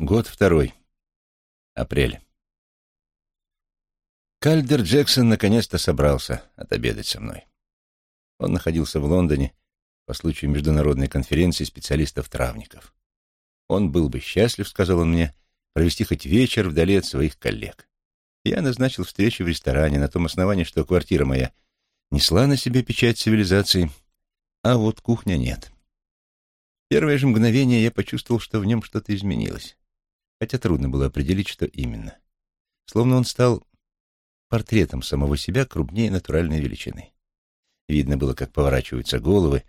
Год второй. Апрель. Кальдер Джексон наконец-то собрался отобедать со мной. Он находился в Лондоне по случаю международной конференции специалистов-травников. Он был бы счастлив, сказал он мне, провести хоть вечер вдали от своих коллег. Я назначил встречу в ресторане на том основании, что квартира моя несла на себе печать цивилизации, а вот кухня нет. первое же мгновение я почувствовал, что в нем что-то изменилось хотя трудно было определить, что именно. Словно он стал портретом самого себя крупнее натуральной величины. Видно было, как поворачиваются головы,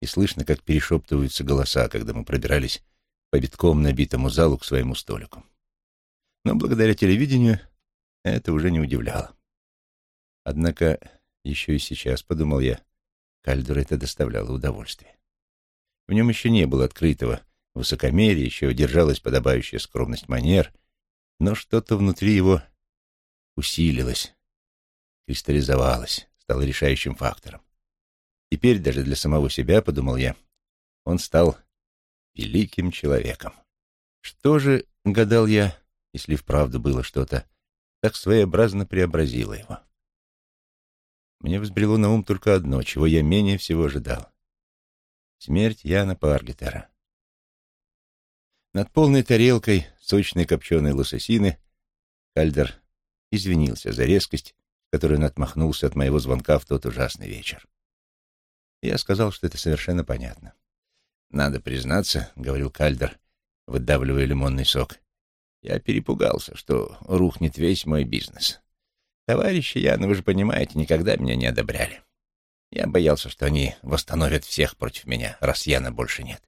и слышно, как перешептываются голоса, когда мы пробирались по битком набитому залу к своему столику. Но благодаря телевидению это уже не удивляло. Однако еще и сейчас, подумал я, Кальдуру это доставляло удовольствие. В нем еще не было открытого, высокомерие, еще держалась подобающая скромность манер, но что-то внутри его усилилось, кристаллизовалось, стало решающим фактором. Теперь даже для самого себя, подумал я, он стал великим человеком. Что же, гадал я, если вправду было что-то, так своеобразно преобразило его? Мне взбрело на ум только одно, чего я менее всего ожидал. Смерть Яна Паргетера. Над полной тарелкой сочной копченой лососины Кальдер извинился за резкость, которой он отмахнулся от моего звонка в тот ужасный вечер. Я сказал, что это совершенно понятно. «Надо признаться», — говорил Кальдер, выдавливая лимонный сок, — «я перепугался, что рухнет весь мой бизнес. Товарищи Яна, вы же понимаете, никогда меня не одобряли. Я боялся, что они восстановят всех против меня, раз Яна больше нет.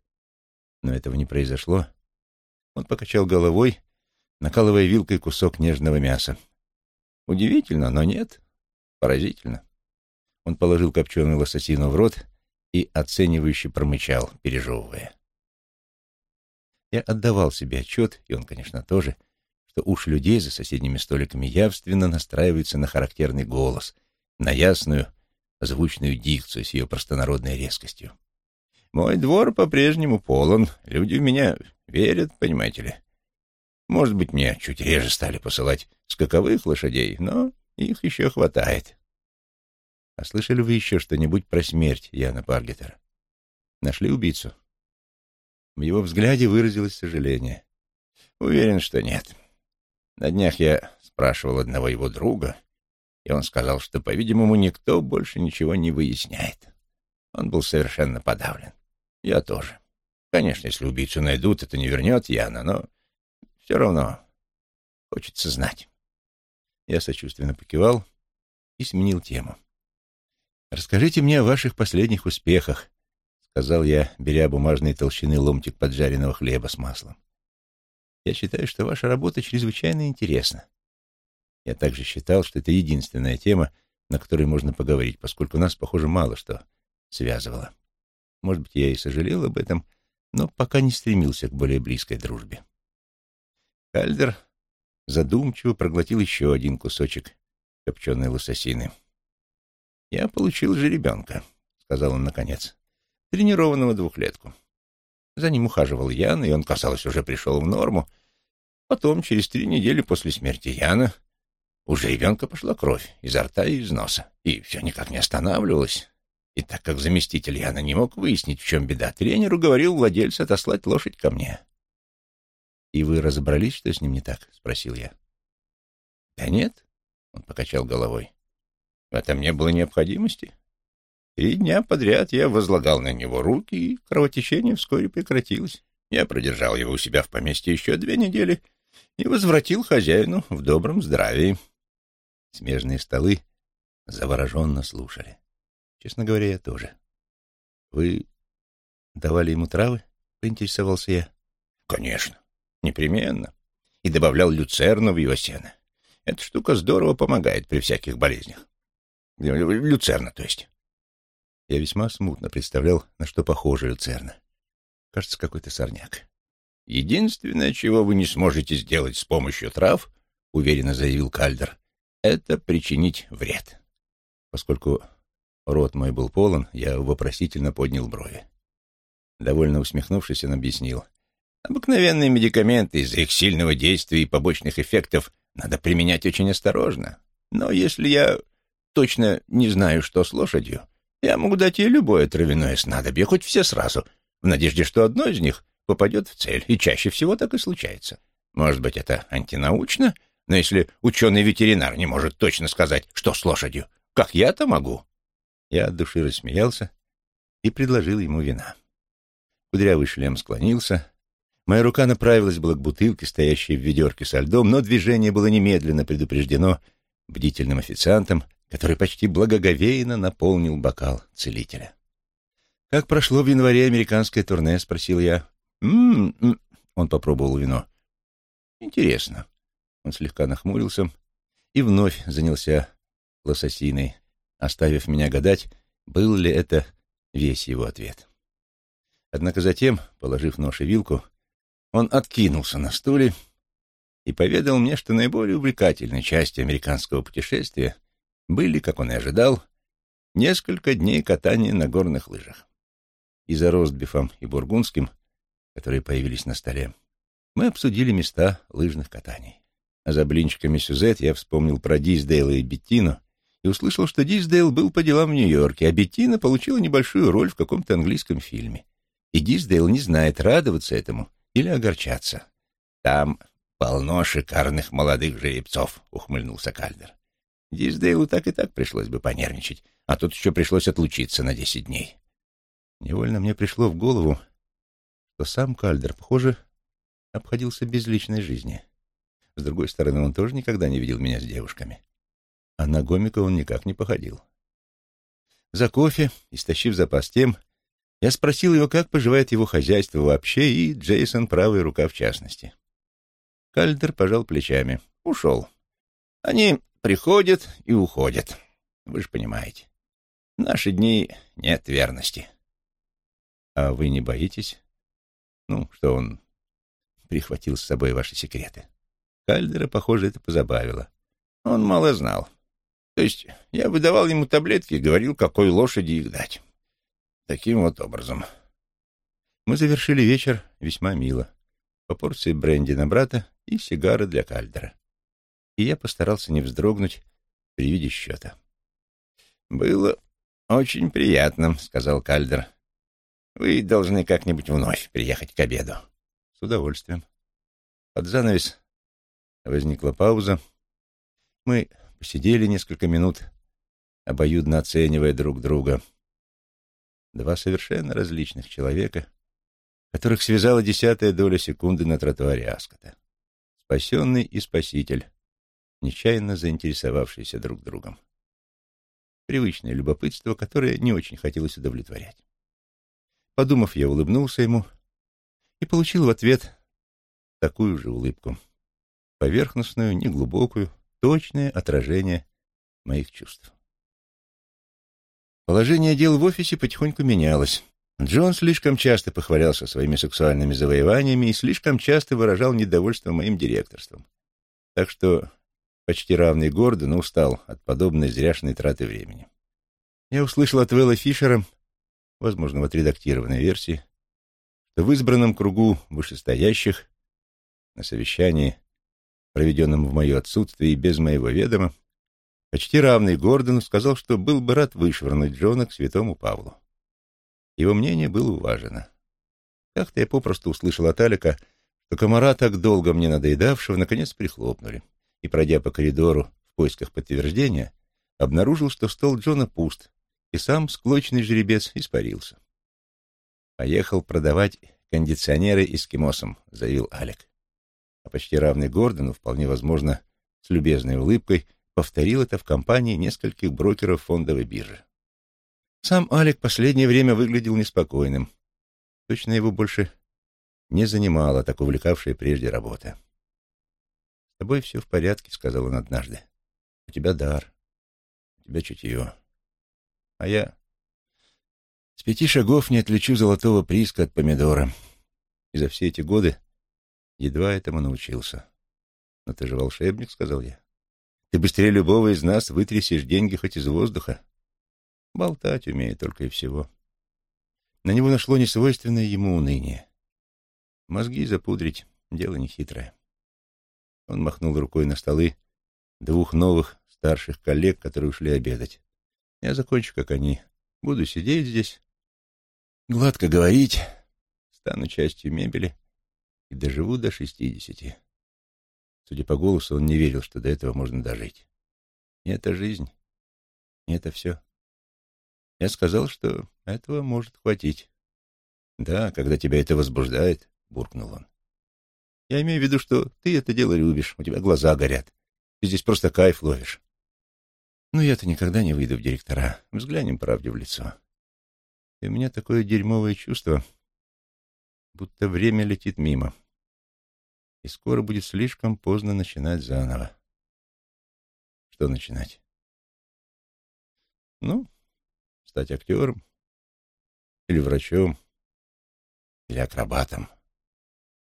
Но этого не произошло, он покачал головой, накалывая вилкой кусок нежного мяса. Удивительно, но нет. Поразительно. Он положил копченую лососину в рот и оценивающе промычал, пережевывая. Я отдавал себе отчет, и он, конечно, тоже, что уши людей за соседними столиками явственно настраиваются на характерный голос, на ясную, звучную дикцию с ее простонародной резкостью. Мой двор по-прежнему полон, люди в меня верят, понимаете ли. Может быть, мне чуть реже стали посылать скаковых лошадей, но их еще хватает. А слышали вы еще что-нибудь про смерть Яна Паргетера? Нашли убийцу? В его взгляде выразилось сожаление. Уверен, что нет. На днях я спрашивал одного его друга, и он сказал, что, по-видимому, никто больше ничего не выясняет. Он был совершенно подавлен. Я тоже. Конечно, если убийцу найдут, это не вернет Яна, но все равно хочется знать. Я сочувственно покивал и сменил тему. «Расскажите мне о ваших последних успехах», — сказал я, беря бумажной толщины ломтик поджаренного хлеба с маслом. «Я считаю, что ваша работа чрезвычайно интересна. Я также считал, что это единственная тема, на которой можно поговорить, поскольку нас, похоже, мало что связывало. Может быть, я и сожалел об этом, но пока не стремился к более близкой дружбе. Кальдер задумчиво проглотил еще один кусочек копченой лососины. «Я получил жеребенка», — сказал он наконец, — «тренированного двухлетку. За ним ухаживал Ян, и он, казалось, уже пришел в норму. Потом, через три недели после смерти Яна, у жеребенка пошла кровь изо рта и из носа, и все никак не останавливалось. И так как заместитель Яна не мог выяснить, в чем беда, тренеру говорил владельцу отослать лошадь ко мне. «И вы разобрались, что с ним не так?» — спросил я. «Да нет», — он покачал головой. «В этом не было необходимости. Три дня подряд я возлагал на него руки, и кровотечение вскоре прекратилось. Я продержал его у себя в поместье еще две недели и возвратил хозяину в добром здравии». Смежные столы завороженно слушали. Честно говоря, я тоже. Вы давали ему травы? Поинтересовался я. Конечно, непременно. И добавлял люцерну в его сено. Эта штука здорово помогает при всяких болезнях. Люцерна, то есть. Я весьма смутно представлял, на что похожа люцерна. Кажется, какой-то сорняк. Единственное, чего вы не сможете сделать с помощью трав, уверенно заявил Кальдер, это причинить вред. Поскольку Рот мой был полон, я вопросительно поднял брови. Довольно усмехнувшись, он объяснил. Обыкновенные медикаменты из-за их сильного действия и побочных эффектов надо применять очень осторожно. Но если я точно не знаю, что с лошадью, я могу дать ей любое травяное снадобье, хоть все сразу, в надежде, что одно из них попадет в цель, и чаще всего так и случается. Может быть, это антинаучно, но если ученый-ветеринар не может точно сказать, что с лошадью, как я-то могу? Я от души рассмеялся и предложил ему вина. Кудрявый шлем склонился, Моя рука направилась была к бутылке, стоящей в ведерке со льдом, но движение было немедленно предупреждено бдительным официантом, который почти благоговейно наполнил бокал целителя. «Как прошло в январе американское турне?» — спросил я. «М-м-м», он попробовал вино. «Интересно». Он слегка нахмурился и вновь занялся лососиной, оставив меня гадать, был ли это весь его ответ. Однако затем, положив нож и вилку, он откинулся на стуле и поведал мне, что наиболее увлекательной частью американского путешествия были, как он и ожидал, несколько дней катания на горных лыжах. И за ростбифом и бургундским, которые появились на столе, мы обсудили места лыжных катаний. А за блинчиками Сюзет я вспомнил про Диздейла и Беттину и услышал, что Диздейл был по делам в Нью-Йорке, а Беттина получила небольшую роль в каком-то английском фильме. И Диздейл не знает, радоваться этому или огорчаться. Там полно шикарных молодых жеребцов, ухмыльнулся Кальдер. Диздейлу так и так пришлось бы понервничать, а тут еще пришлось отлучиться на десять дней. Невольно мне пришло в голову, что сам Кальдер, похоже, обходился без личной жизни. С другой стороны, он тоже никогда не видел меня с девушками. А на гомика он никак не походил. За кофе, истощив запас тем, я спросил его, как поживает его хозяйство вообще, и Джейсон правая рука в частности. Кальдер пожал плечами. Ушел. Они приходят и уходят. Вы же понимаете. В наши дни нет верности. А вы не боитесь? Ну, что он прихватил с собой ваши секреты. Кальдера, похоже, это позабавило. Он мало знал. То есть я выдавал ему таблетки и говорил, какой лошади их дать. Таким вот образом. Мы завершили вечер весьма мило. По порции бренди на брата и сигары для Кальдера. И я постарался не вздрогнуть при виде счета. «Было очень приятно», — сказал Кальдер. «Вы должны как-нибудь вновь приехать к обеду». «С удовольствием». Под занавес возникла пауза. Мы посидели несколько минут, обоюдно оценивая друг друга — Два совершенно различных человека, которых связала десятая доля секунды на тротуаре Аскота. Спасенный и спаситель, нечаянно заинтересовавшиеся друг другом. Привычное любопытство, которое не очень хотелось удовлетворять. Подумав, я улыбнулся ему и получил в ответ такую же улыбку. Поверхностную, неглубокую, точное отражение моих чувств. Положение дел в офисе потихоньку менялось. Джон слишком часто похвалялся своими сексуальными завоеваниями и слишком часто выражал недовольство моим директорством. Так что почти равный Гордон устал от подобной зряшной траты времени. Я услышал от Вэлла Фишера, возможно, в отредактированной версии, что в избранном кругу вышестоящих на совещании, проведенном в мое отсутствие и без моего ведома, почти равный Гордону, сказал, что был бы рад вышвырнуть Джона к святому Павлу. Его мнение было уважено. Как-то я попросту услышал от Алика, что комара, так долго мне надоедавшего, наконец прихлопнули, и, пройдя по коридору в поисках подтверждения, обнаружил, что стол Джона пуст, и сам склочный жеребец испарился. «Поехал продавать кондиционеры эскимосам», — заявил Алик. Почти равный Гордону, вполне возможно, с любезной улыбкой, повторил это в компании нескольких брокеров фондовой биржи. Сам Алик последнее время выглядел неспокойным. Точно его больше не занимала так увлекавшая прежде работа. «С тобой все в порядке», — сказал он однажды. «У тебя дар, у тебя чутье. А я с пяти шагов не отличу золотого прииска от помидора. И за все эти годы едва этому научился. Но ты же волшебник, — сказал я. Ты быстрее любого из нас вытрясешь деньги хоть из воздуха. Болтать умеет только и всего. На него нашло несвойственное ему уныние. Мозги запудрить — дело нехитрое. Он махнул рукой на столы двух новых старших коллег, которые ушли обедать. Я закончу, как они. Буду сидеть здесь, гладко говорить, стану частью мебели и доживу до шестидесяти. Судя по голосу, он не верил, что до этого можно дожить. И это жизнь, и это все. Я сказал, что этого может хватить. Да, когда тебя это возбуждает, — буркнул он. Я имею в виду, что ты это дело любишь, у тебя глаза горят. Ты здесь просто кайф ловишь. Но я-то никогда не выйду в директора. Взглянем правде в лицо. И у меня такое дерьмовое чувство, будто время летит мимо. И скоро будет слишком поздно начинать заново. Что начинать? Ну, стать актером или врачом или акробатом.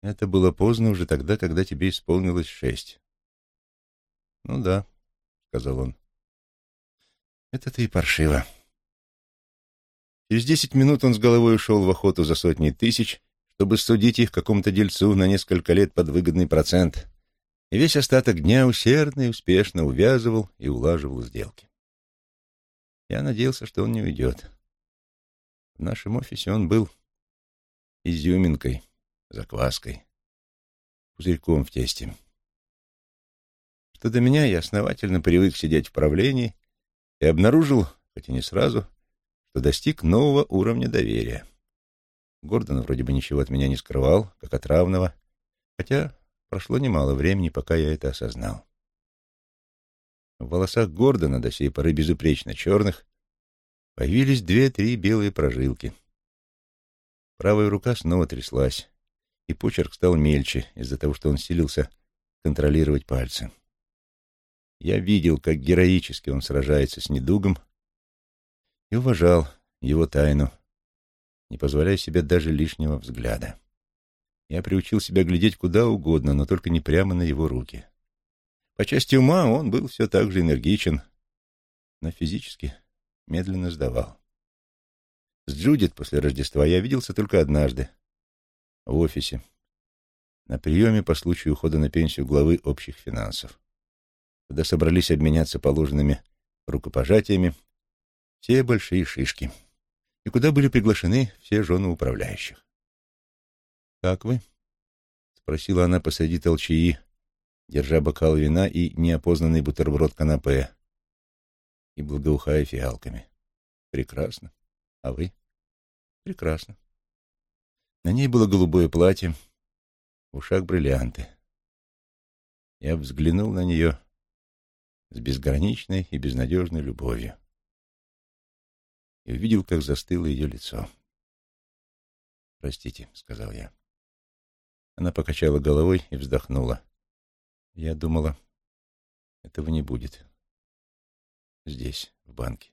Это было поздно уже тогда, когда тебе исполнилось шесть. Ну да, сказал он. Это-то и паршиво. Через десять минут он с головой ушел в охоту за сотни тысяч, чтобы судить их какому-то дельцу на несколько лет под выгодный процент, и весь остаток дня усердно и успешно увязывал и улаживал сделки. Я надеялся, что он не уйдет. В нашем офисе он был изюминкой, закваской, пузырьком в тесте. Что до меня, я основательно привык сидеть в правлении и обнаружил, хоть и не сразу, что достиг нового уровня доверия. Гордон вроде бы ничего от меня не скрывал, как от равного, хотя прошло немало времени, пока я это осознал. В волосах Гордона, до сей поры безупречно черных, появились две-три белые прожилки. Правая рука снова тряслась, и почерк стал мельче из-за того, что он силился контролировать пальцы. Я видел, как героически он сражается с недугом, и уважал его тайну, не позволяя себе даже лишнего взгляда. Я приучил себя глядеть куда угодно, но только не прямо на его руки. По части ума он был все так же энергичен, но физически медленно сдавал. С Джудит после Рождества я виделся только однажды, в офисе, на приеме по случаю ухода на пенсию главы общих финансов, когда собрались обменяться положенными рукопожатиями все большие шишки, и куда были приглашены все жены управляющих. «Как вы?» — спросила она посреди толчаи, держа бокал вина и неопознанный бутерброд канапе, и благоухая фиалками. «Прекрасно. А вы?» «Прекрасно». На ней было голубое платье, в ушах бриллианты. Я взглянул на нее с безграничной и безнадежной любовью и увидел, как застыло ее лицо. «Простите», — сказал я. Она покачала головой и вздохнула. Я думала, этого не будет. Здесь, в банке.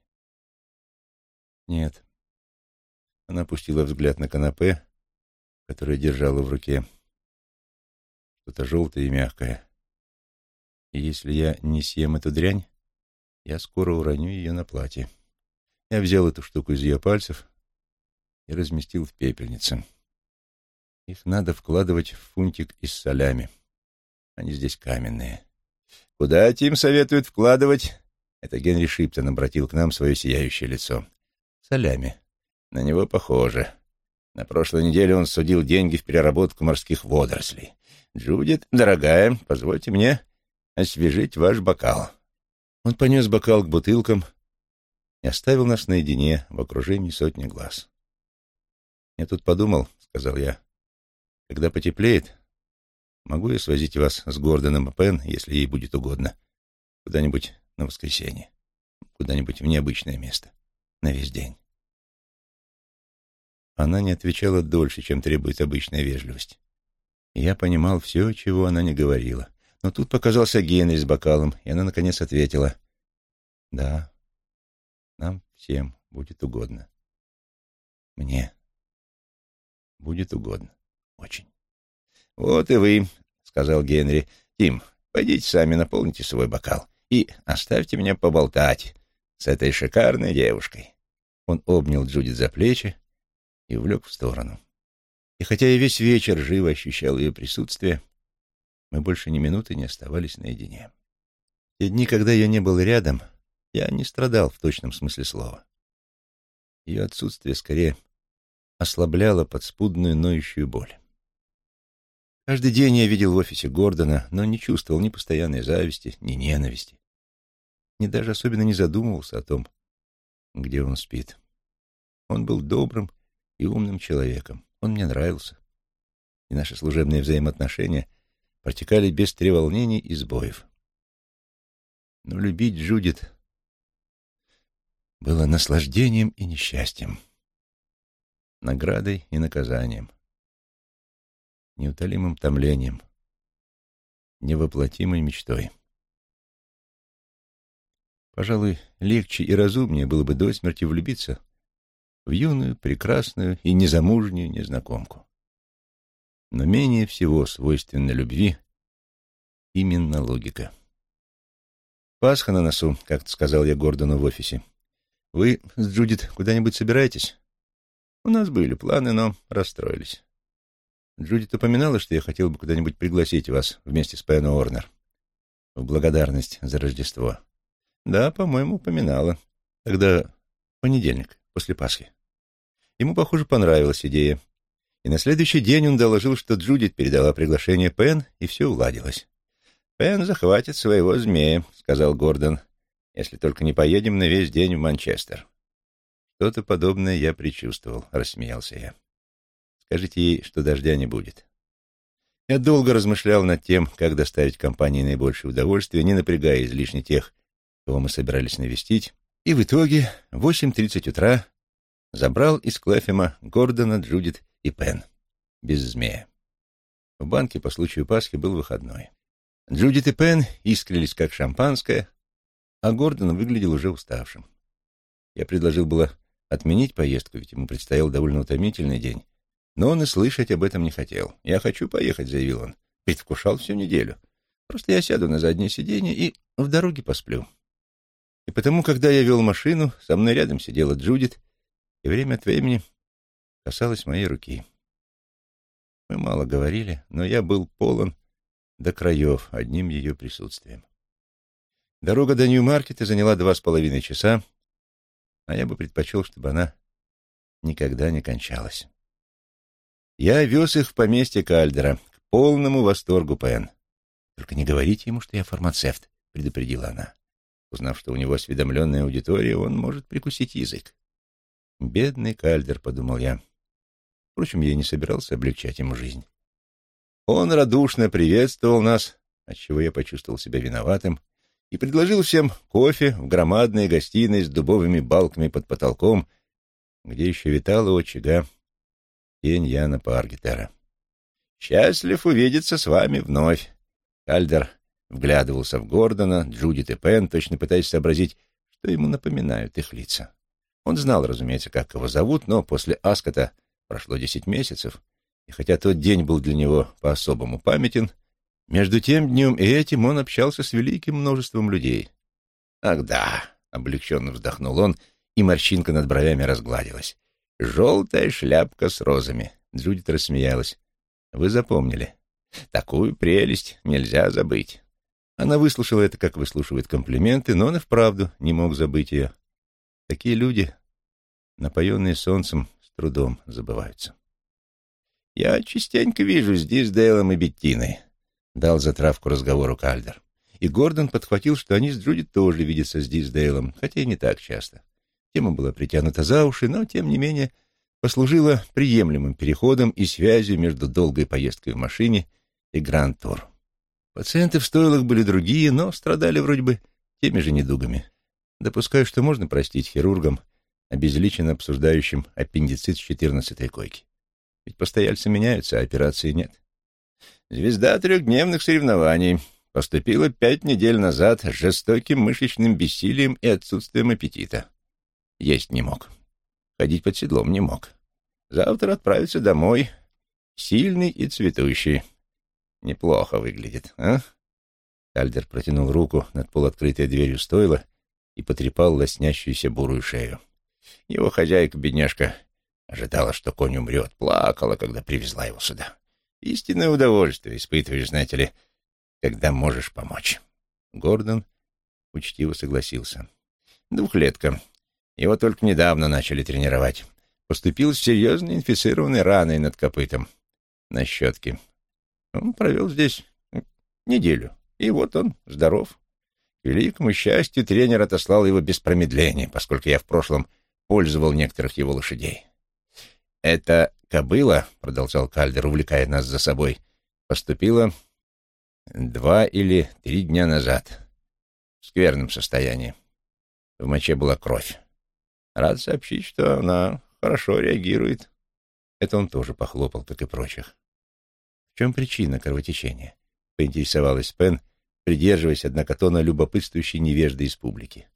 Нет. Она опустила взгляд на канапе, которое держала в руке. Что-то желтое и мягкое. И если я не съем эту дрянь, я скоро уроню ее на платье. Я взял эту штуку из ее пальцев и разместил в пепельнице. Их надо вкладывать в фунтик из солями. Они здесь каменные. «Куда Тим советует вкладывать?» Это Генри Шиптон обратил к нам свое сияющее лицо. «Солями. На него похоже. На прошлой неделе он судил деньги в переработку морских водорослей. Джудит, дорогая, позвольте мне освежить ваш бокал». Он понес бокал к бутылкам, и оставил нас наедине в окружении сотни глаз. «Я тут подумал», — сказал я, — «когда потеплеет, могу я свозить вас с Гордоном Пен, если ей будет угодно, куда-нибудь на воскресенье, куда-нибудь в необычное место, на весь день». Она не отвечала дольше, чем требует обычная вежливость. И я понимал все, чего она не говорила. Но тут показался Генри с бокалом, и она, наконец, ответила. «Да, нам всем будет угодно. Мне будет угодно. Очень. Вот и вы, сказал Генри. Тим, пойдите сами наполните свой бокал и оставьте меня поболтать с этой шикарной девушкой. Он обнял Джудит за плечи и увлек в сторону. И хотя я весь вечер живо ощущал ее присутствие, мы больше ни минуты не оставались наедине. Те дни, когда я не был рядом, я не страдал в точном смысле слова. Ее отсутствие скорее ослабляло подспудную ноющую боль. Каждый день я видел в офисе Гордона, но не чувствовал ни постоянной зависти, ни ненависти. Ни даже особенно не задумывался о том, где он спит. Он был добрым и умным человеком. Он мне нравился. И наши служебные взаимоотношения протекали без треволнений и сбоев. Но любить Джудит было наслаждением и несчастьем, наградой и наказанием неутолимым томлением, невоплотимой мечтой. Пожалуй, легче и разумнее было бы до смерти влюбиться в юную, прекрасную и незамужнюю незнакомку. Но менее всего свойственна любви именно логика. «Пасха на носу», — как-то сказал я Гордону в офисе. «Вы с Джудит куда-нибудь собираетесь?» «У нас были планы, но расстроились». Джудит упоминала, что я хотел бы куда-нибудь пригласить вас вместе с Пен Орнер в благодарность за Рождество. Да, по-моему, упоминала. Тогда понедельник, после Пасхи. Ему, похоже, понравилась идея. И на следующий день он доложил, что Джудит передала приглашение Пен, и все уладилось. «Пен захватит своего змея», — сказал Гордон, «если только не поедем на весь день в Манчестер». «Что-то подобное я предчувствовал», — рассмеялся я. Скажите ей, что дождя не будет. Я долго размышлял над тем, как доставить компании наибольшее удовольствие, не напрягая излишне тех, кого мы собирались навестить, и в итоге в 8.30 утра забрал из Клэфема Гордона, Джудит и Пен. Без змея. В банке по случаю Пасхи был выходной. Джудит и Пен искрились, как шампанское, а Гордон выглядел уже уставшим. Я предложил было отменить поездку, ведь ему предстоял довольно утомительный день, но он и слышать об этом не хотел. «Я хочу поехать», — заявил он. Предвкушал всю неделю. «Просто я сяду на заднее сиденье и в дороге посплю». И потому, когда я вел машину, со мной рядом сидела Джудит, и время от времени касалась моей руки. Мы мало говорили, но я был полон до краев одним ее присутствием. Дорога до Нью-Маркета заняла два с половиной часа, а я бы предпочел, чтобы она никогда не кончалась. Я вез их в поместье Кальдера, к полному восторгу Пен. «Только не говорите ему, что я фармацевт», — предупредила она. Узнав, что у него осведомленная аудитория, он может прикусить язык. «Бедный Кальдер», — подумал я. Впрочем, я не собирался облегчать ему жизнь. Он радушно приветствовал нас, отчего я почувствовал себя виноватым, и предложил всем кофе в громадной гостиной с дубовыми балками под потолком, где еще витала у очага тень Яна Паргетера. «Счастлив увидеться с вами вновь!» Кальдер вглядывался в Гордона, Джудит и Пен, точно пытаясь сообразить, что ему напоминают их лица. Он знал, разумеется, как его зовут, но после Аскота прошло десять месяцев, и хотя тот день был для него по-особому памятен, между тем днем и этим он общался с великим множеством людей. «Ах да!» — облегченно вздохнул он, и морщинка над бровями разгладилась. Желтая шляпка с розами. Джудит рассмеялась. Вы запомнили. Такую прелесть нельзя забыть. Она выслушала это, как выслушивают комплименты, но он и вправду не мог забыть ее. Такие люди, напоенные солнцем, с трудом забываются. «Я частенько вижу с Диздейлом и Беттиной», — дал затравку разговору Кальдер. И Гордон подхватил, что они с Джудит тоже видятся с Диздейлом, хотя и не так часто. Тема была притянута за уши, но, тем не менее, послужила приемлемым переходом и связью между долгой поездкой в машине и гранд-тур. Пациенты в стойлах были другие, но страдали вроде бы теми же недугами. Допускаю, что можно простить хирургам, обезличенно обсуждающим аппендицит с четырнадцатой койки. Ведь постояльцы меняются, а операции нет. Звезда трехдневных соревнований поступила пять недель назад с жестоким мышечным бессилием и отсутствием аппетита. Есть не мог. Ходить под седлом не мог. Завтра отправится домой. Сильный и цветущий. Неплохо выглядит, а? Кальдер протянул руку над полуоткрытой дверью стойла и потрепал лоснящуюся бурую шею. Его хозяйка, бедняжка, Ожидала, что конь умрет, плакала, когда привезла его сюда. Истинное удовольствие испытываешь, знаете ли, когда можешь помочь. Гордон учтиво согласился. Двухлетка. Его только недавно начали тренировать. Поступил с серьезной инфицированной раной над копытом на щетке. Он провел здесь неделю, и вот он здоров. К великому счастью, тренер отослал его без промедления, поскольку я в прошлом пользовал некоторых его лошадей. «Это кобыла», — продолжал Кальдер, увлекая нас за собой, — «поступила два или три дня назад, в скверном состоянии. В моче была кровь. Рад сообщить, что она хорошо реагирует». Это он тоже похлопал, как и прочих. «В чем причина кровотечения?» — поинтересовалась Пен, придерживаясь, однако, тона любопытствующей невежды из публики.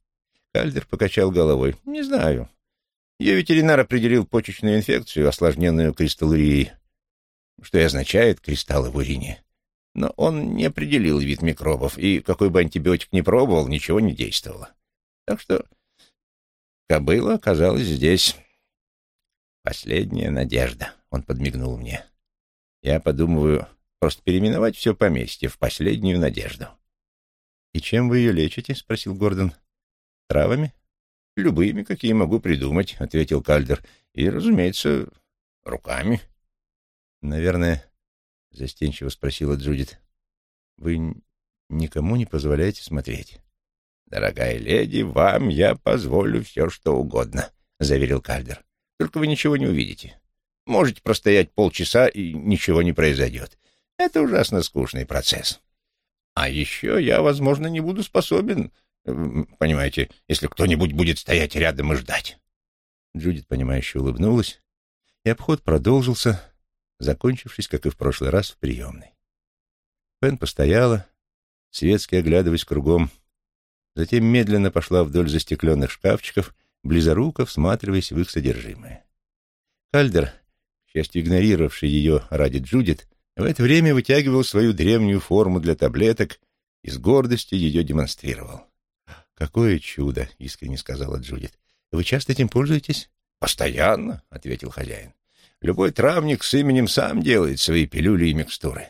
Кальдер покачал головой. «Не знаю. Ее ветеринар определил почечную инфекцию, осложненную кристаллурией, что и означает кристаллы в урине. Но он не определил вид микробов, и какой бы антибиотик ни пробовал, ничего не действовало. Так что кобыла оказалась здесь. Последняя надежда, — он подмигнул мне. Я подумываю просто переименовать все поместье в последнюю надежду. — И чем вы ее лечите? — спросил Гордон. — Травами? «Любыми, какие могу придумать», — ответил Кальдер. «И, разумеется, руками». «Наверное», — застенчиво спросила Джудит, — «вы никому не позволяете смотреть?» «Дорогая леди, вам я позволю все, что угодно», — заверил Кальдер. «Только вы ничего не увидите. Можете простоять полчаса, и ничего не произойдет. Это ужасно скучный процесс. А еще я, возможно, не буду способен Понимаете, если кто-нибудь будет стоять рядом и ждать. Джудит, понимающе улыбнулась, и обход продолжился, закончившись, как и в прошлый раз, в приемной. Пен постояла, светски оглядываясь кругом, затем медленно пошла вдоль застекленных шкафчиков, близоруко всматриваясь в их содержимое. Кальдер, к счастью, игнорировавший ее ради Джудит, в это время вытягивал свою древнюю форму для таблеток и с гордостью ее демонстрировал. «Какое чудо!» — искренне сказала Джудит. «Вы часто этим пользуетесь?» «Постоянно», — ответил хозяин. «Любой травник с именем сам делает свои пилюли и микстуры».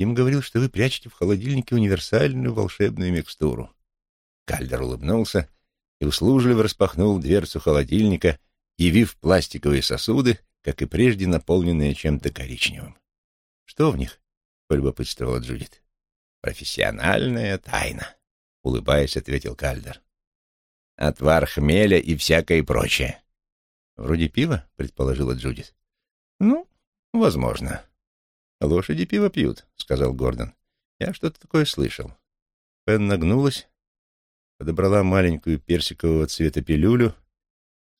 Им говорил, что вы прячете в холодильнике универсальную волшебную микстуру. Кальдер улыбнулся и услужливо распахнул дверцу холодильника, явив пластиковые сосуды, как и прежде наполненные чем-то коричневым. «Что в них?» — полюбопытствовала Джудит. «Профессиональная тайна». — улыбаясь, ответил Кальдер. «Отвар хмеля и всякое прочее». «Вроде пива?» — предположила Джудит. «Ну, возможно». «Лошади пиво пьют», — сказал Гордон. «Я что-то такое слышал». Пен нагнулась, подобрала маленькую персикового цвета пилюлю,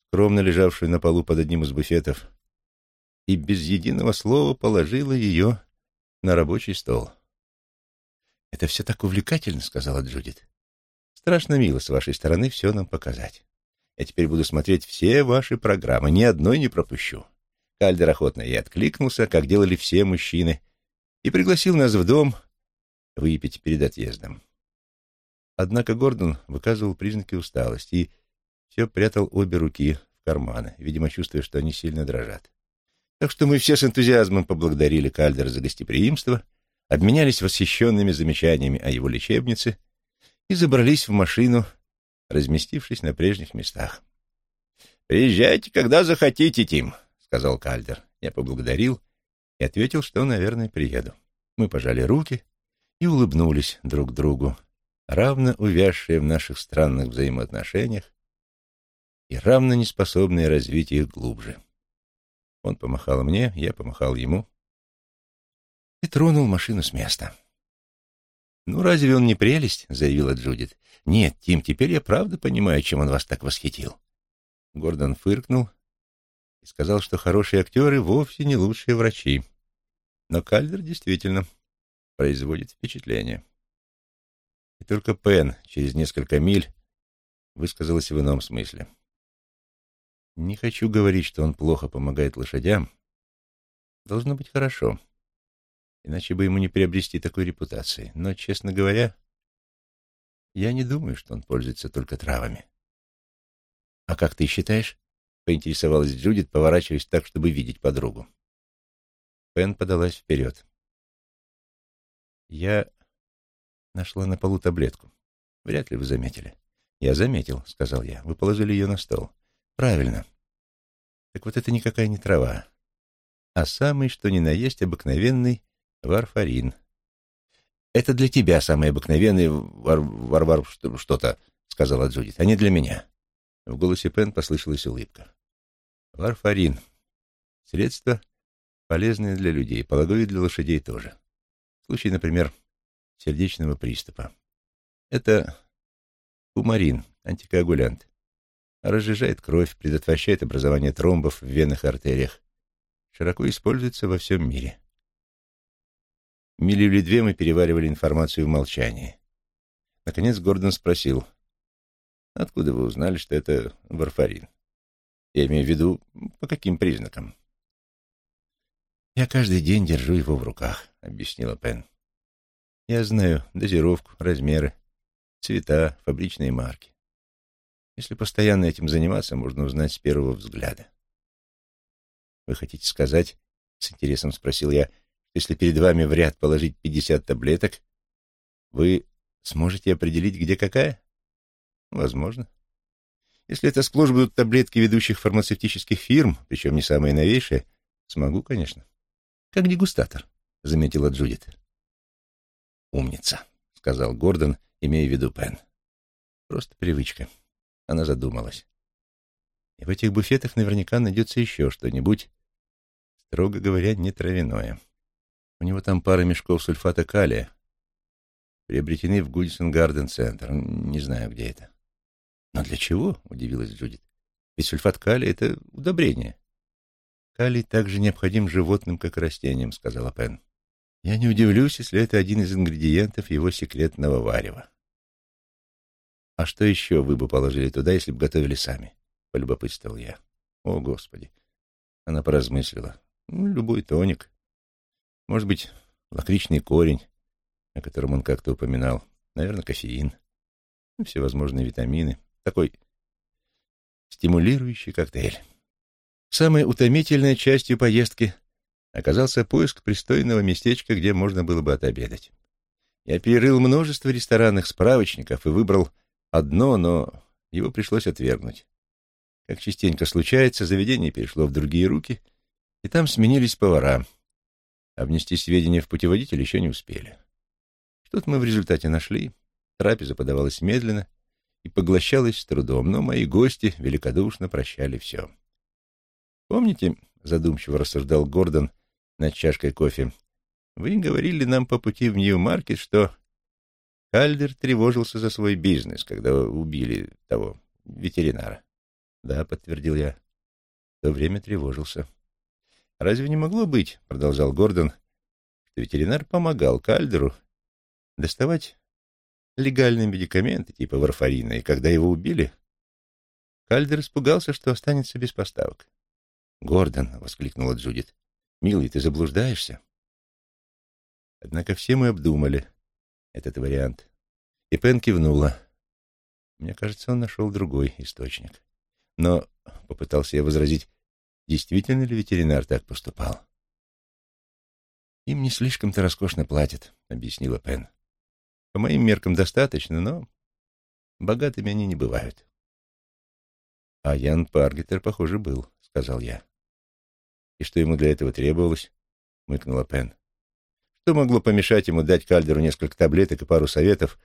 скромно лежавшую на полу под одним из буфетов, и без единого слова положила ее на рабочий стол. «Это все так увлекательно», — сказала Джудит. Страшно мило с вашей стороны все нам показать. Я теперь буду смотреть все ваши программы, ни одной не пропущу. Кальдер охотно и откликнулся, как делали все мужчины, и пригласил нас в дом выпить перед отъездом. Однако Гордон выказывал признаки усталости и все прятал обе руки в карманы, видимо, чувствуя, что они сильно дрожат. Так что мы все с энтузиазмом поблагодарили Кальдера за гостеприимство, обменялись восхищенными замечаниями о его лечебнице — и забрались в машину, разместившись на прежних местах. «Приезжайте, когда захотите, Тим», — сказал Кальдер. Я поблагодарил и ответил, что, наверное, приеду. Мы пожали руки и улыбнулись друг другу, равно увязшие в наших странных взаимоотношениях и равно неспособные развить их глубже. Он помахал мне, я помахал ему и тронул машину с места. «Ну, разве он не прелесть?» — заявила Джудит. «Нет, Тим, теперь я правда понимаю, чем он вас так восхитил». Гордон фыркнул и сказал, что хорошие актеры вовсе не лучшие врачи. Но Кальдер действительно производит впечатление. И только Пен через несколько миль высказалась в ином смысле. «Не хочу говорить, что он плохо помогает лошадям. Должно быть хорошо иначе бы ему не приобрести такой репутации. Но, честно говоря, я не думаю, что он пользуется только травами. А как ты считаешь? — поинтересовалась Джудит, поворачиваясь так, чтобы видеть подругу. Пен подалась вперед. «Я нашла на полу таблетку. Вряд ли вы заметили». «Я заметил», — сказал я. «Вы положили ее на стол». «Правильно. Так вот это никакая не трава, а самый, что ни на есть, обыкновенный варфарин». «Это для тебя самый обыкновенный вар-вар-вар что-то», — сказала Джудит, — «а не для меня». В голосе Пен послышалась улыбка. «Варфарин. Средство, полезное для людей, полагаю, для лошадей тоже. В случае, например, сердечного приступа. Это кумарин, антикоагулянт. Разжижает кровь, предотвращает образование тромбов в венах и артериях. Широко используется во всем мире. Мили или две мы переваривали информацию в молчании. Наконец Гордон спросил, «Откуда вы узнали, что это варфарин? Я имею в виду, по каким признакам?» «Я каждый день держу его в руках», — объяснила Пен. «Я знаю дозировку, размеры, цвета, фабричные марки. Если постоянно этим заниматься, можно узнать с первого взгляда». «Вы хотите сказать, — с интересом спросил я, — если перед вами в ряд положить пятьдесят таблеток, вы сможете определить, где какая?» «Возможно. Если это сплошь будут таблетки ведущих фармацевтических фирм, причем не самые новейшие, смогу, конечно». Как дегустатор, — заметила Джудит. «Умница», — сказал Гордон, имея в виду Пен. «Просто привычка». Она задумалась. «И в этих буфетах наверняка найдется еще что-нибудь, строго говоря, не травяное. У него там пара мешков сульфата калия, приобретены в Гудисон Гарден Центр. Не знаю, где это». «Но для чего?» — удивилась Джудит. «Ведь сульфат калия — это удобрение». «Калий также необходим животным, как растениям», — сказала Пен. «Я не удивлюсь, если это один из ингредиентов его секретного варева». «А что еще вы бы положили туда, если бы готовили сами?» — полюбопытствовал я. «О, Господи!» Она поразмыслила. «Любой тоник. Может быть, лакричный корень, о котором он как-то упоминал. Наверное, кофеин. Ну, всевозможные витамины. Такой стимулирующий коктейль». Самой утомительной частью поездки оказался поиск пристойного местечка, где можно было бы отобедать. Я перерыл множество ресторанных справочников и выбрал одно, но его пришлось отвергнуть. Как частенько случается, заведение перешло в другие руки, и там сменились повара, внести сведения в путеводитель еще не успели. Что-то мы в результате нашли. Трапеза подавалась медленно и поглощалась с трудом, но мои гости великодушно прощали все. Помните, задумчиво рассуждал Гордон над чашкой кофе, вы говорили нам по пути в Нью-Маркет, что Кальдер тревожился за свой бизнес, когда убили того ветеринара. Да, подтвердил я. В то время тревожился. Разве не могло быть, продолжал Гордон, что ветеринар помогал Кальдеру доставать легальные медикаменты типа варфарина, и когда его убили, Кальдер испугался, что останется без поставок. «Гордон!» — воскликнула Джудит. «Милый, ты заблуждаешься?» Однако все мы обдумали этот вариант. И Пен кивнула. Мне кажется, он нашел другой источник. Но, — попытался я возразить, — действительно ли ветеринар так поступал? «Им не слишком-то роскошно платят», — объяснила Пен. «По моим меркам достаточно, но богатыми они не бывают». «А Ян Паргетер, похоже, был», — сказал я. И что ему для этого требовалось? Мыкнула Пен. Что могло помешать ему дать Кальдеру несколько таблеток и пару советов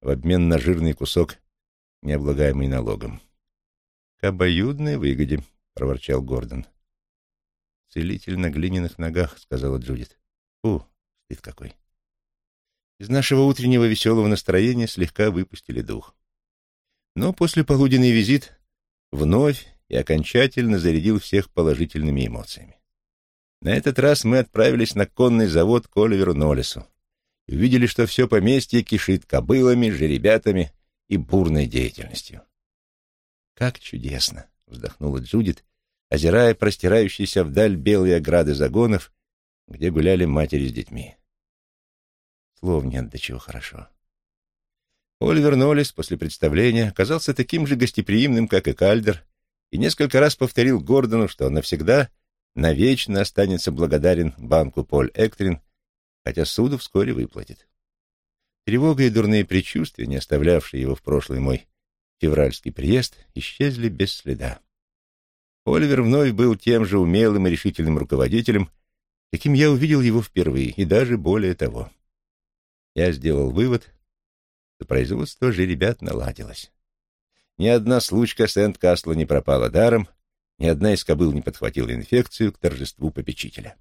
в обмен на жирный кусок, необлагаемый налогом? К обоюдной выгоде, проворчал Гордон. Целитель на глиняных ногах, сказала Джудит. Фу, стыд какой. Из нашего утреннего веселого настроения слегка выпустили дух. Но после полуденный визит вновь и окончательно зарядил всех положительными эмоциями. На этот раз мы отправились на конный завод к Оливеру Ноллесу и увидели, что все поместье кишит кобылами, жеребятами и бурной деятельностью. «Как чудесно!» — вздохнула Джудит, озирая простирающиеся вдаль белые ограды загонов, где гуляли матери с детьми. Слов нет, до чего хорошо. Оливер Ноллес после представления оказался таким же гостеприимным, как и Кальдер, и несколько раз повторил Гордону, что он навсегда, навечно останется благодарен банку Поль Эктрин, хотя суду вскоре выплатит. Тревога и дурные предчувствия, не оставлявшие его в прошлый мой февральский приезд, исчезли без следа. Оливер вновь был тем же умелым и решительным руководителем, каким я увидел его впервые, и даже более того. Я сделал вывод, что производство же ребят наладилось. Ни одна случка Сент-Касла не пропала даром, ни одна из кобыл не подхватила инфекцию к торжеству попечителя.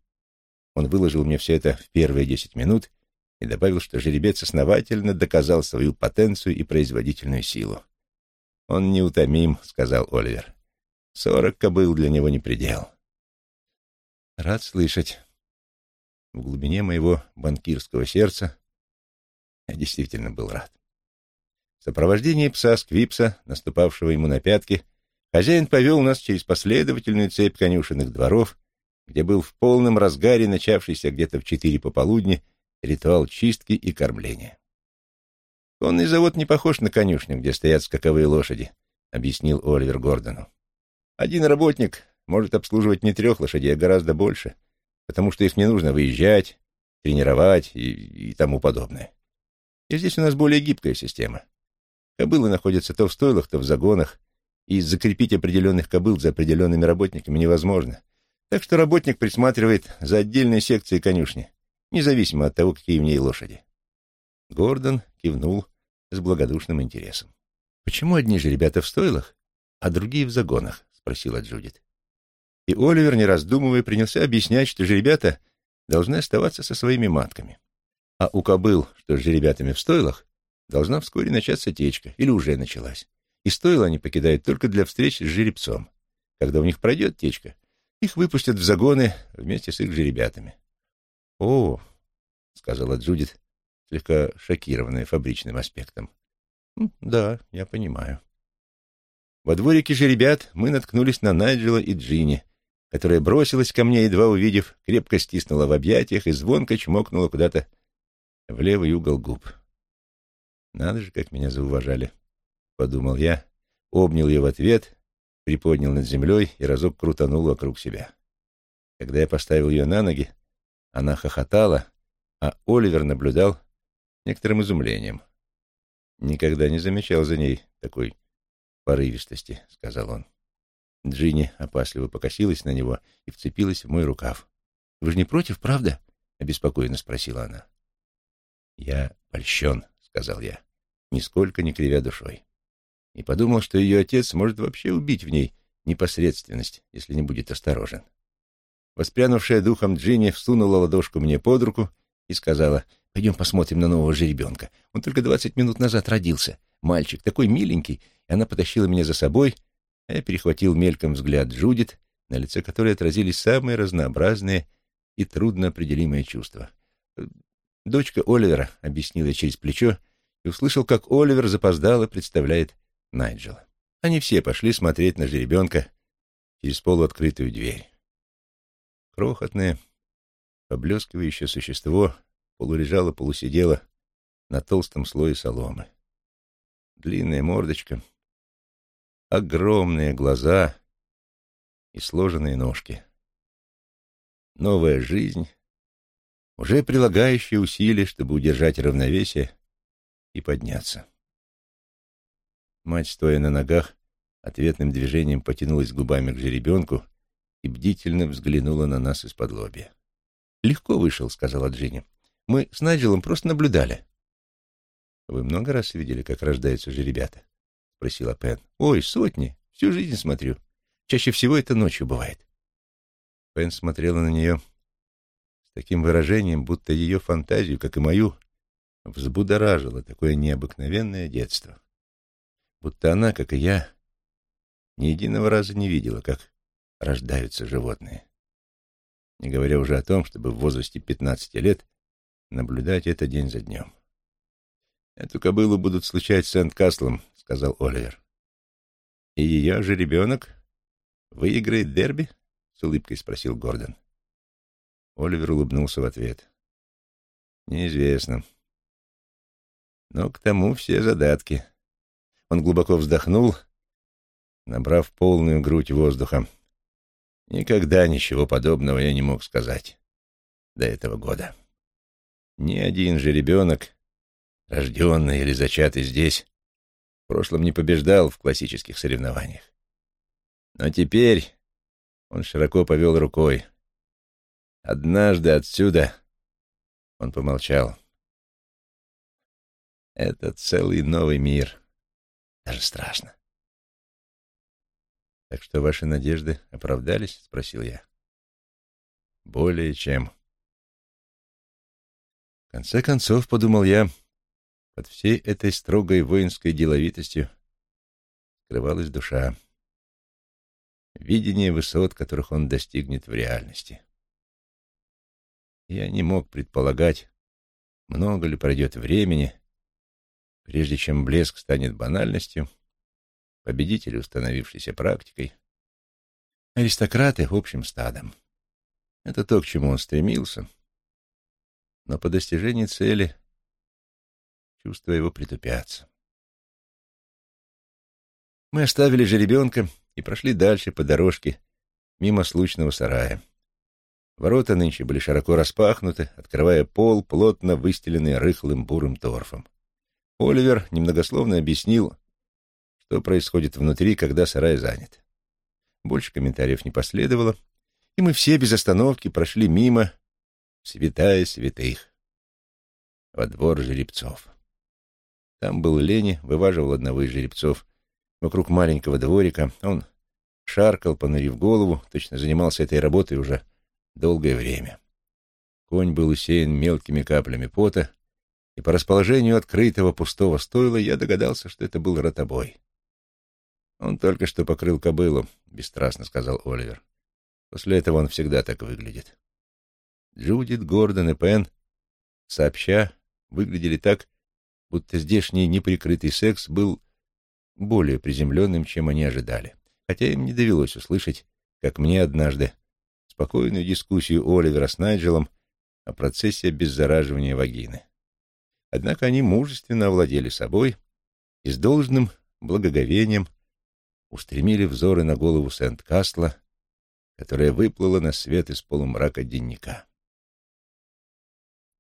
Он выложил мне все это в первые десять минут и добавил, что жеребец основательно доказал свою потенцию и производительную силу. «Он неутомим», — сказал Оливер. «Сорок кобыл для него не предел». «Рад слышать». В глубине моего банкирского сердца я действительно был рад. В сопровождении пса Сквипса, наступавшего ему на пятки, хозяин повел нас через последовательную цепь конюшенных дворов, где был в полном разгаре начавшийся где-то в четыре пополудни ритуал чистки и кормления. «Конный завод не похож на конюшню, где стоят скаковые лошади», — объяснил Оливер Гордону. «Один работник может обслуживать не трех лошадей, а гораздо больше, потому что их не нужно выезжать, тренировать и, и тому подобное. И здесь у нас более гибкая система. Кобылы находятся то в стойлах, то в загонах, и закрепить определенных кобыл за определенными работниками невозможно. Так что работник присматривает за отдельной секцией конюшни, независимо от того, какие в ней лошади. Гордон кивнул с благодушным интересом. «Почему одни же ребята в стойлах, а другие в загонах?» — спросила Джудит. И Оливер, не раздумывая, принялся объяснять, что же ребята должны оставаться со своими матками. А у кобыл, что с жеребятами в стойлах, должна вскоре начаться течка, или уже началась. И стойла они покидают только для встреч с жеребцом. Когда у них пройдет течка, их выпустят в загоны вместе с их жеребятами. «О», — сказала Джудит, слегка шокированная фабричным аспектом. «Да, я понимаю». Во дворике же ребят мы наткнулись на Найджела и Джинни, которая бросилась ко мне, едва увидев, крепко стиснула в объятиях и звонко чмокнула куда-то в левый угол губ. «Надо же, как меня зауважали», — подумал я, обнял ее в ответ, приподнял над землей и разок крутанул вокруг себя. Когда я поставил ее на ноги, она хохотала, а Оливер наблюдал некоторым изумлением. «Никогда не замечал за ней такой порывистости», — сказал он. Джинни опасливо покосилась на него и вцепилась в мой рукав. «Вы же не против, правда?» — обеспокоенно спросила она. «Я польщен», — сказал я, нисколько не кривя душой. И подумал, что ее отец может вообще убить в ней непосредственность, если не будет осторожен. Воспрянувшая духом Джинни всунула ладошку мне под руку и сказала, «Пойдем посмотрим на нового жеребенка. Он только двадцать минут назад родился. Мальчик такой миленький». Она потащила меня за собой, а я перехватил мельком взгляд Джудит, на лице которой отразились самые разнообразные и трудноопределимые чувства. «Дочка Оливера», — объяснил я через плечо, и услышал, как Оливер запоздало представляет Найджела. Они все пошли смотреть на жеребенка через полуоткрытую дверь. Крохотное, поблескивающее существо полулежало, полусидело на толстом слое соломы. Длинная мордочка, огромные глаза и сложенные ножки. Новая жизнь, уже прилагающая усилия, чтобы удержать равновесие и подняться. Мать, стоя на ногах, ответным движением потянулась губами к жеребенку и бдительно взглянула на нас из-под лобья. «Легко вышел», — сказала Джинни. «Мы с Найджелом просто наблюдали». «Вы много раз видели, как рождаются жеребята?» — спросила Пен. «Ой, сотни. Всю жизнь смотрю. Чаще всего это ночью бывает». Пен смотрела на нее с таким выражением, будто ее фантазию, как и мою, взбудоражило такое необыкновенное детство. Будто она, как и я, ни единого раза не видела, как рождаются животные. Не говоря уже о том, чтобы в возрасте 15 лет наблюдать это день за днем. «Эту кобылу будут случать Сент-Каслом», — сказал Оливер. «И ее же ребенок выиграет дерби?» — с улыбкой спросил Гордон. Оливер улыбнулся в ответ. «Неизвестно. Но к тому все задатки». Он глубоко вздохнул набрав полную грудь воздуха. Никогда ничего подобного я не мог сказать до этого года. Ни один же ребенок, рожденный или зачатый здесь, в прошлом не побеждал в классических соревнованиях. Но теперь он широко повел рукой. Однажды отсюда он помолчал. Это целый новый мир. Даже страшно. «Так что ваши надежды оправдались?» — спросил я. «Более чем». В конце концов, подумал я, под всей этой строгой воинской деловитостью скрывалась душа. Видение высот, которых он достигнет в реальности. Я не мог предполагать, много ли пройдет времени, прежде чем блеск станет банальностью, победители установившейся практикой, аристократы общим стадом. Это то, к чему он стремился, но по достижении цели чувства его притупятся. Мы оставили жеребенка и прошли дальше по дорожке мимо случного сарая. Ворота нынче были широко распахнуты, открывая пол, плотно выстеленный рыхлым бурым торфом. Оливер немногословно объяснил, что происходит внутри, когда сарай занят. Больше комментариев не последовало, и мы все без остановки прошли мимо святая святых, во двор жеребцов. Там был Лени, вываживал одного из жеребцов вокруг маленького дворика. Он шаркал, понурив голову, точно занимался этой работой уже долгое время. Конь был усеян мелкими каплями пота, и по расположению открытого пустого стойла я догадался, что это был ротобой. «Он только что покрыл кобылу», — бесстрастно сказал Оливер. «После этого он всегда так выглядит». Джудит, Гордон и Пен, сообща, выглядели так, будто здешний неприкрытый секс был более приземленным, чем они ожидали. Хотя им не довелось услышать, как мне однажды, спокойную дискуссию Оливера с Найджелом о процессе обеззараживания вагины. Однако они мужественно овладели собой и с должным благоговением устремили взоры на голову Сент-Кастла, которая выплыла на свет из полумрака денника.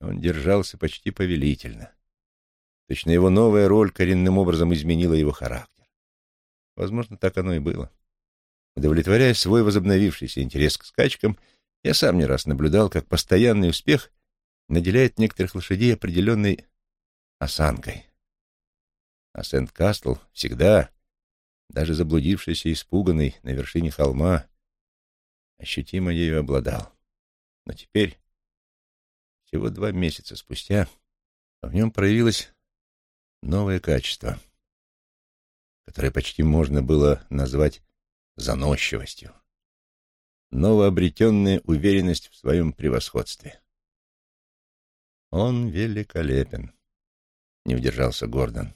Он держался почти повелительно. Точно его новая роль коренным образом изменила его характер. Возможно, так оно и было. Удовлетворяя свой возобновившийся интерес к скачкам, я сам не раз наблюдал, как постоянный успех наделяет некоторых лошадей определенной осанкой. А Сент-Кастл всегда, даже заблудившийся и испуганный на вершине холма, ощутимо ею обладал. Но теперь, всего два месяца спустя, в нем проявилось новое качество, которое почти можно было назвать заносчивостью, новообретенная уверенность в своем превосходстве. Он великолепен, не удержался Гордон.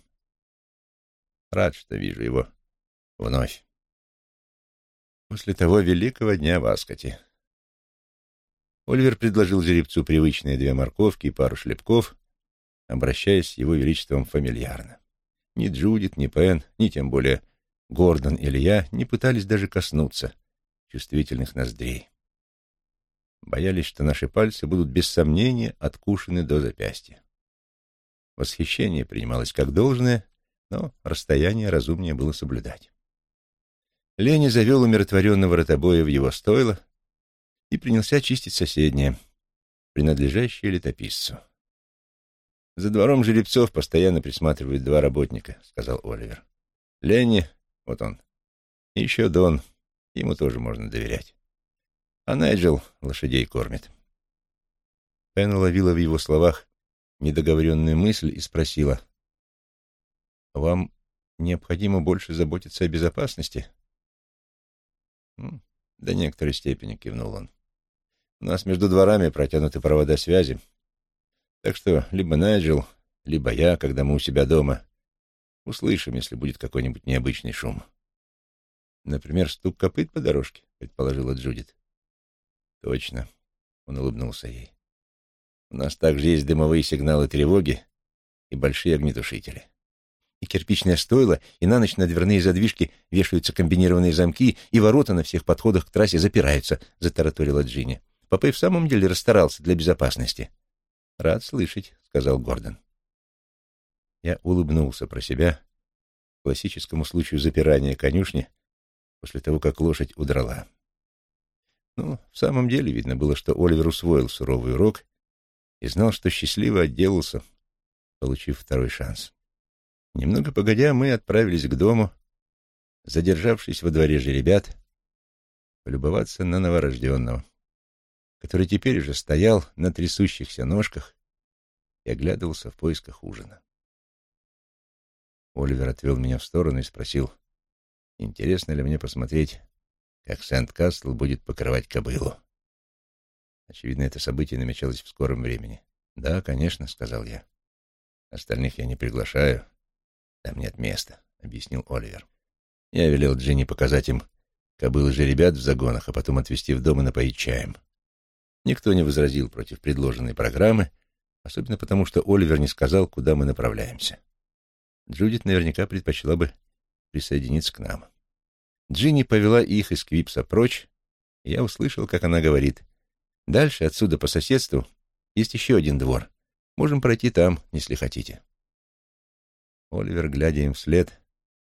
Рад, что вижу его вновь. После того великого дня в Аскоте. Оливер предложил жеребцу привычные две морковки и пару шлепков, обращаясь с его величеством фамильярно. Ни Джудит, ни Пен, ни тем более Гордон или я не пытались даже коснуться чувствительных ноздрей. Боялись, что наши пальцы будут без сомнения откушены до запястья. Восхищение принималось как должное, но расстояние разумнее было соблюдать. Лени завел умиротворенного ротобоя в его стойло и принялся чистить соседнее, принадлежащее летописцу. «За двором жеребцов постоянно присматривают два работника», — сказал Оливер. «Ленни, вот он, и еще Дон, ему тоже можно доверять. А Найджел лошадей кормит». Пен уловила в его словах недоговоренную мысль и спросила. «Вам необходимо больше заботиться о безопасности?» «До некоторой степени», — кивнул он. «У нас между дворами протянуты провода связи, так что либо Найджел, либо я, когда мы у себя дома, услышим, если будет какой-нибудь необычный шум». «Например, стук копыт по дорожке», — предположила Джудит. «Точно», — он улыбнулся ей. У нас также есть дымовые сигналы тревоги и большие огнетушители. и кирпичное стойло, и на ночь на дверные задвижки вешаются комбинированные замки, и ворота на всех подходах к трассе запираются», — затараторила Джинни. «Папа и в самом деле расстарался для безопасности». «Рад слышать», — сказал Гордон. Я улыбнулся про себя классическому случаю запирания конюшни после того, как лошадь удрала. Ну, в самом деле видно было, что Оливер усвоил суровый урок и знал, что счастливо отделался, получив второй шанс. Немного погодя, мы отправились к дому, задержавшись во дворе же ребят, полюбоваться на новорожденного, который теперь уже стоял на трясущихся ножках и оглядывался в поисках ужина. Оливер отвел меня в сторону и спросил, интересно ли мне посмотреть, как Сент-Кастл будет покрывать кобылу. Очевидно, это событие намечалось в скором времени. «Да, конечно», — сказал я. «Остальных я не приглашаю. Там нет места», — объяснил Оливер. Я велел Джинни показать им кобылы же ребят в загонах, а потом отвезти в дом и напоить чаем. Никто не возразил против предложенной программы, особенно потому, что Оливер не сказал, куда мы направляемся. Джудит наверняка предпочла бы присоединиться к нам. Джинни повела их из Квипса прочь, и я услышал, как она говорит. «Дальше, отсюда по соседству, есть еще один двор. Можем пройти там, если хотите». Оливер, глядя им вслед,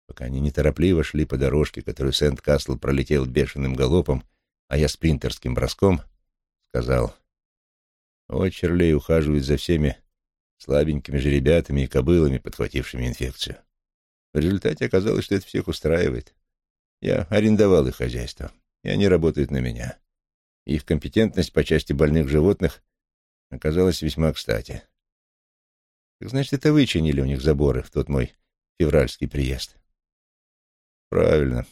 пока они неторопливо шли по дорожке, которую Сент-Касл пролетел бешеным галопом, а я спринтерским броском, сказал, «Очерлей ухаживает за всеми слабенькими же ребятами и кобылами, подхватившими инфекцию. В результате оказалось, что это всех устраивает. Я арендовал их хозяйство, и они работают на меня. Их компетентность по части больных животных оказалась весьма кстати. Так значит, это вы чинили у них заборы в тот мой февральский приезд? Правильно.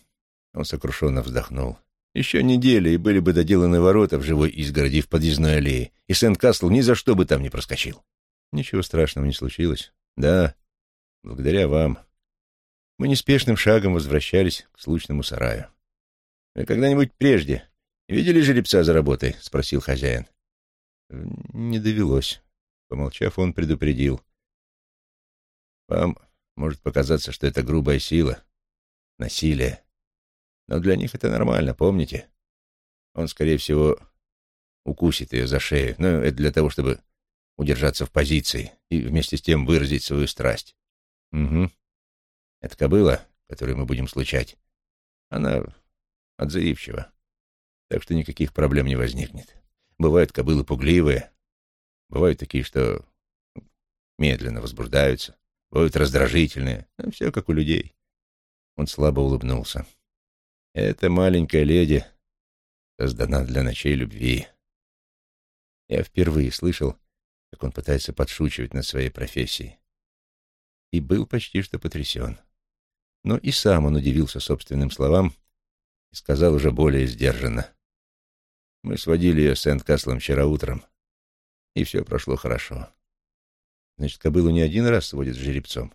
Он сокрушенно вздохнул. Еще неделя, и были бы доделаны ворота в живой изгороди в подъездной аллее, и Сент-Касл ни за что бы там не проскочил. Ничего страшного не случилось. Да, благодаря вам. Мы неспешным шагом возвращались к случному сараю. «Вы когда-нибудь прежде видели жеребца за работой?» — спросил хозяин. «Не довелось». Помолчав, он предупредил. «Вам может показаться, что это грубая сила, насилие. Но для них это нормально, помните? Он, скорее всего, укусит ее за шею. Но это для того, чтобы удержаться в позиции и вместе с тем выразить свою страсть. Угу. Эта кобыла, которую мы будем случать, она отзывчива, так что никаких проблем не возникнет. Бывают кобылы пугливые, бывают такие, что медленно возбуждаются, бывают раздражительные, ну, все как у людей. Он слабо улыбнулся. Эта маленькая леди создана для ночей любви. Я впервые слышал, как он пытается подшучивать над своей профессией. И был почти что потрясен. Но и сам он удивился собственным словам и сказал уже более сдержанно. Мы сводили ее с Сент-Каслом вчера утром, и все прошло хорошо. Значит, кобылу не один раз сводит с жеребцом.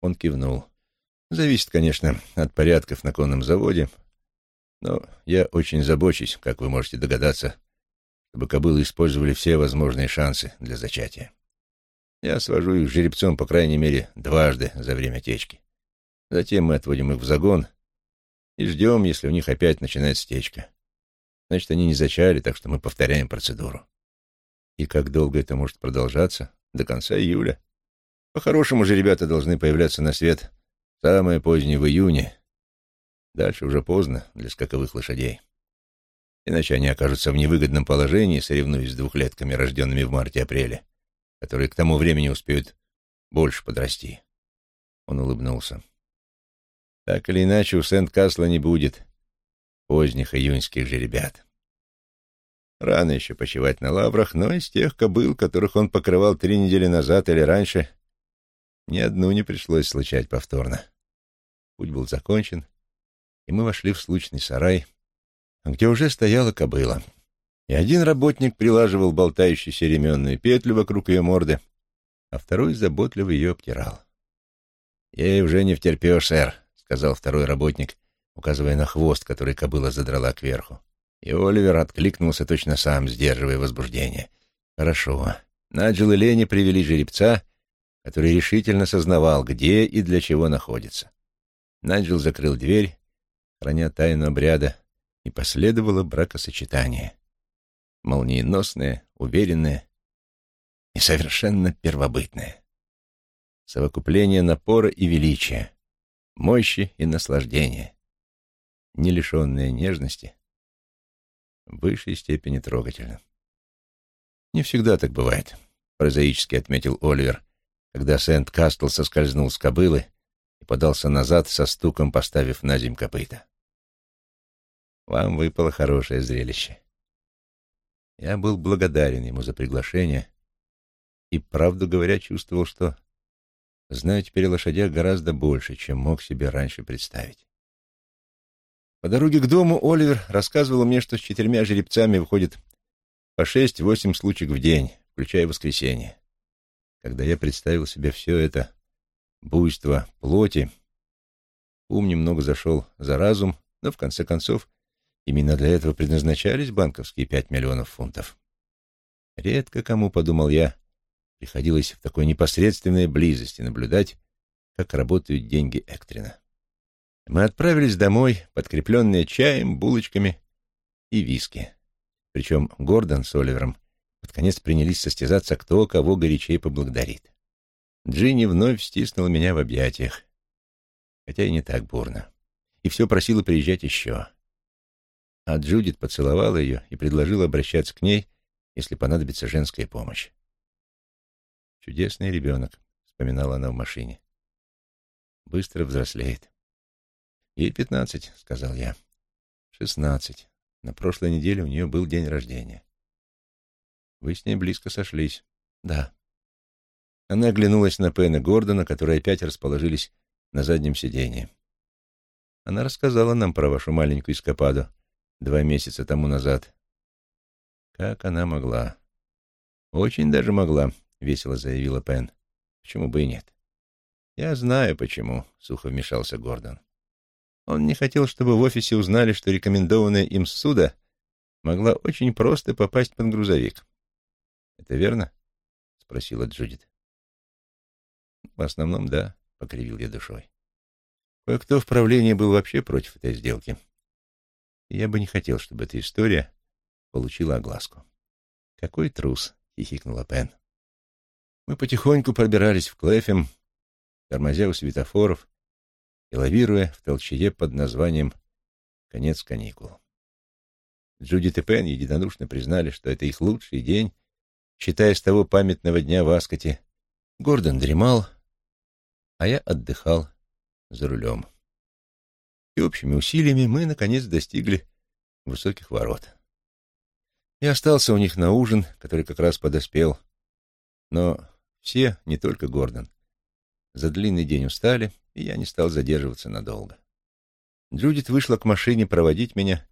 Он кивнул. Зависит, конечно, от порядков на конном заводе, но я очень забочусь, как вы можете догадаться, чтобы кобылы использовали все возможные шансы для зачатия. Я свожу их жеребцом, по крайней мере, дважды за время течки. Затем мы отводим их в загон и ждем, если у них опять начинается течка. Значит, они не зачали, так что мы повторяем процедуру. И как долго это может продолжаться? До конца июля. По-хорошему же ребята должны появляться на свет самое позднее в июне. Дальше уже поздно для скаковых лошадей. Иначе они окажутся в невыгодном положении, соревнуясь с двухлетками, рожденными в марте-апреле, которые к тому времени успеют больше подрасти. Он улыбнулся. Так или иначе, у Сент-Касла не будет поздних июньских же ребят. Рано еще почивать на лаврах, но из тех кобыл, которых он покрывал три недели назад или раньше, ни одну не пришлось случать повторно. Путь был закончен, и мы вошли в случный сарай, где уже стояла кобыла. И один работник прилаживал болтающуюся ременную петлю вокруг ее морды, а второй заботливо ее обтирал. «Ей уже не втерпешь, сэр», — сказал второй работник, указывая на хвост, который кобыла задрала кверху. И Оливер откликнулся точно сам, сдерживая возбуждение. «Хорошо. Наджел и Лени привели жеребца, который решительно сознавал, где и для чего находится. Найджел закрыл дверь, храня тайну обряда, и последовало бракосочетание. Молниеносное, уверенное и совершенно первобытное. Совокупление напора и величия, мощи и наслаждения, не лишенное нежности, в высшей степени трогательно. «Не всегда так бывает», — прозаически отметил Оливер, когда Сент-Кастл соскользнул с кобылы подался назад со стуком, поставив на земь копыта. «Вам выпало хорошее зрелище». Я был благодарен ему за приглашение и, правду говоря, чувствовал, что знаю теперь о лошадях гораздо больше, чем мог себе раньше представить. По дороге к дому Оливер рассказывал мне, что с четырьмя жеребцами выходит по шесть-восемь случаев в день, включая воскресенье. Когда я представил себе все это буйство плоти, ум немного зашел за разум, но в конце концов именно для этого предназначались банковские пять миллионов фунтов. Редко кому, подумал я, приходилось в такой непосредственной близости наблюдать, как работают деньги Эктрина. Мы отправились домой, подкрепленные чаем, булочками и виски. Причем Гордон с Оливером под конец принялись состязаться, кто кого горячее поблагодарит. Джинни вновь стиснула меня в объятиях, хотя и не так бурно, и все просила приезжать еще. А Джудит поцеловала ее и предложила обращаться к ней, если понадобится женская помощь. «Чудесный ребенок», — вспоминала она в машине. «Быстро взрослеет». «Ей пятнадцать», — сказал я. «Шестнадцать. На прошлой неделе у нее был день рождения. Вы с ней близко сошлись. Да. Она оглянулась на Пен и Гордона, которые опять расположились на заднем сиденье. Она рассказала нам про вашу маленькую эскападу два месяца тому назад. Как она могла? Очень даже могла, — весело заявила Пен. Почему бы и нет? Я знаю, почему, — сухо вмешался Гордон. Он не хотел, чтобы в офисе узнали, что рекомендованная им суда могла очень просто попасть под грузовик. — Это верно? — спросила Джудит. — В основном, да, — покривил я душой. Кое-кто в правлении был вообще против этой сделки. Я бы не хотел, чтобы эта история получила огласку. — Какой трус! — хихикнула Пен. Мы потихоньку пробирались в Клэфем, тормозя у светофоров, и лавируя в толчее под названием «Конец каникул». Джудит и Пен единодушно признали, что это их лучший день, считая с того памятного дня в Аскоте. Гордон дремал, а я отдыхал за рулем. И общими усилиями мы, наконец, достигли высоких ворот. Я остался у них на ужин, который как раз подоспел, но все, не только Гордон, за длинный день устали, и я не стал задерживаться надолго. Джудит вышла к машине проводить меня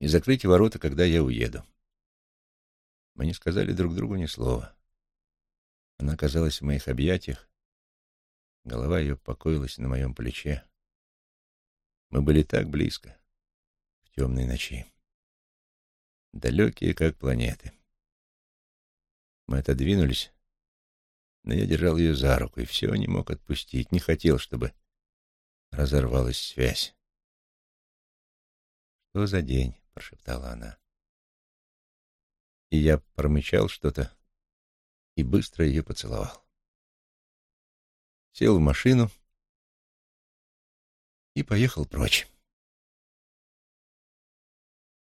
и закрыть ворота, когда я уеду. Мы не сказали друг другу ни слова. Она оказалась в моих объятиях, голова ее покоилась на моем плече. Мы были так близко в темной ночи, далекие, как планеты. Мы отодвинулись но я держал ее за руку и все не мог отпустить, не хотел, чтобы разорвалась связь. «Что за день?» — прошептала она. И я промычал что-то и быстро ее поцеловал. Сел в машину и поехал прочь.